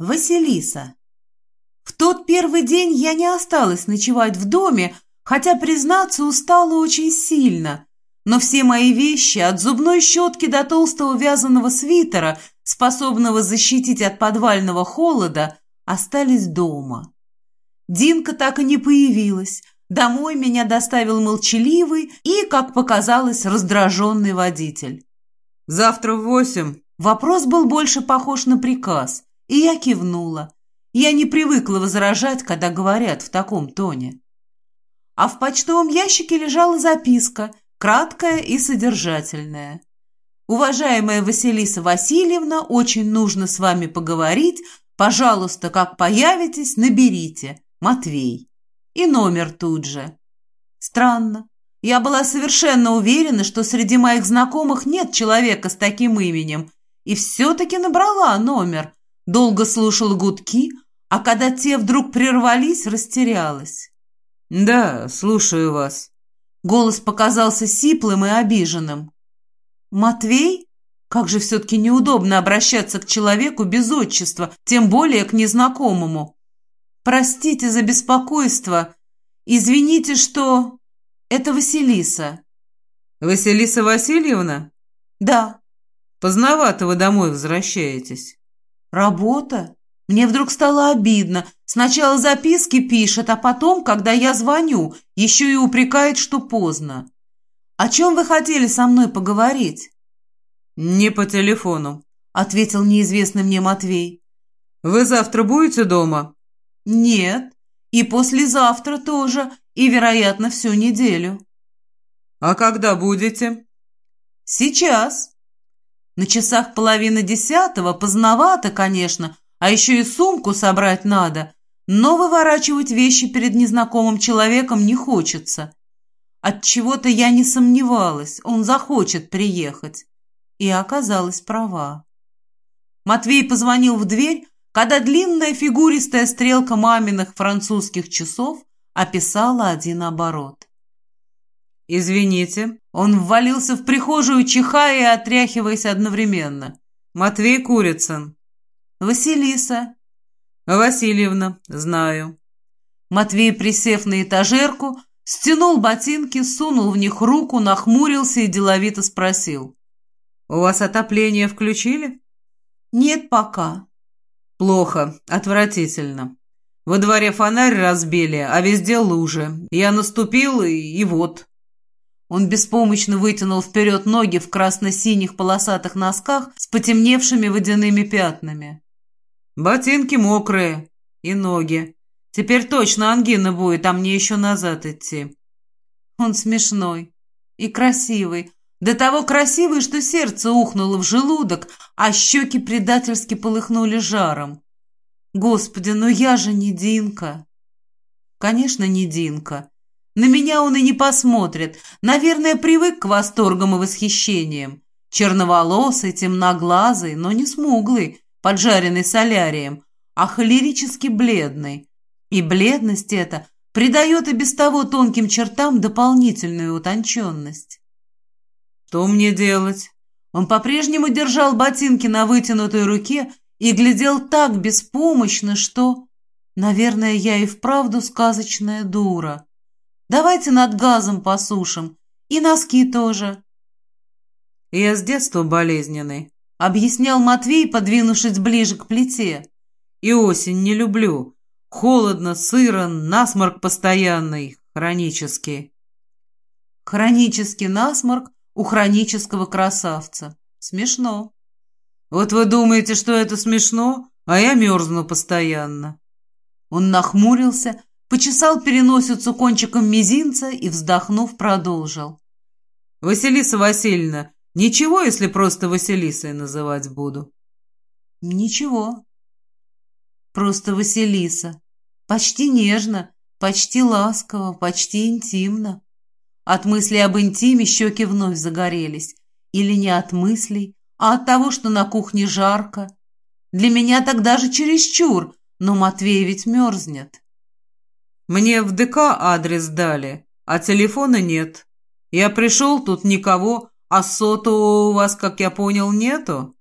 Василиса. В тот первый день я не осталась ночевать в доме, хотя, признаться, устала очень сильно. Но все мои вещи, от зубной щетки до толстого вязаного свитера, способного защитить от подвального холода, остались дома. Динка так и не появилась. Домой меня доставил молчаливый и, как показалось, раздраженный водитель. «Завтра в восемь». Вопрос был больше похож на приказ – и я кивнула. Я не привыкла возражать, когда говорят в таком тоне. А в почтовом ящике лежала записка, краткая и содержательная. «Уважаемая Василиса Васильевна, очень нужно с вами поговорить. Пожалуйста, как появитесь, наберите. Матвей». И номер тут же. Странно. Я была совершенно уверена, что среди моих знакомых нет человека с таким именем, и все-таки набрала номер – долго слушала гудки, а когда те вдруг прервались, растерялась. «Да, слушаю вас». Голос показался сиплым и обиженным. «Матвей? Как же все-таки неудобно обращаться к человеку без отчества, тем более к незнакомому. Простите за беспокойство. Извините, что... Это Василиса». «Василиса Васильевна?» «Да». «Поздновато вы домой возвращаетесь». Работа? Мне вдруг стало обидно. Сначала записки пишет, а потом, когда я звоню, еще и упрекает, что поздно. О чем вы хотели со мной поговорить? Не по телефону, ответил неизвестный мне Матвей. Вы завтра будете дома? Нет. И послезавтра тоже, и, вероятно, всю неделю. А когда будете? Сейчас. На часах половина десятого поздновато, конечно, а еще и сумку собрать надо, но выворачивать вещи перед незнакомым человеком не хочется. От чего-то я не сомневалась, он захочет приехать. И оказалась права. Матвей позвонил в дверь, когда длинная фигуристая стрелка маминых французских часов описала один оборот. «Извините». Он ввалился в прихожую, чихая и отряхиваясь одновременно. «Матвей Курицын». «Василиса». «Васильевна, знаю». Матвей, присев на этажерку, стянул ботинки, сунул в них руку, нахмурился и деловито спросил. «У вас отопление включили?» «Нет пока». «Плохо, отвратительно. Во дворе фонарь разбили, а везде лужи. Я наступил, и, и вот». Он беспомощно вытянул вперед ноги в красно-синих полосатых носках с потемневшими водяными пятнами. «Ботинки мокрые. И ноги. Теперь точно ангина будет, а мне еще назад идти». Он смешной и красивый. До того красивый, что сердце ухнуло в желудок, а щеки предательски полыхнули жаром. Господи, ну я же не Динка. Конечно, не Динка. На меня он и не посмотрит. Наверное, привык к восторгам и восхищениям. Черноволосый, темноглазый, но не смуглый, поджаренный солярием, а холерически бледный. И бледность эта придает и без того тонким чертам дополнительную утонченность. «Что мне делать?» Он по-прежнему держал ботинки на вытянутой руке и глядел так беспомощно, что... Наверное, я и вправду сказочная дура. Давайте над газом посушим. И носки тоже. Я с детства болезненный, объяснял Матвей, подвинувшись ближе к плите. И осень не люблю. Холодно, сыро, насморк постоянный, хронический. Хронический насморк у хронического красавца. Смешно. Вот вы думаете, что это смешно, а я мерзну постоянно. Он нахмурился, почесал переносицу кончиком мизинца и, вздохнув, продолжил. «Василиса Васильевна, ничего, если просто Василисой называть буду?» «Ничего. Просто Василиса. Почти нежно, почти ласково, почти интимно». От мысли об интиме щеки вновь загорелись. Или не от мыслей, а от того, что на кухне жарко. Для меня тогда же чересчур, но Матвей ведь мерзнет. Мне в ДК адрес дали, а телефона нет. Я пришел, тут никого, а сотового у вас, как я понял, нету?»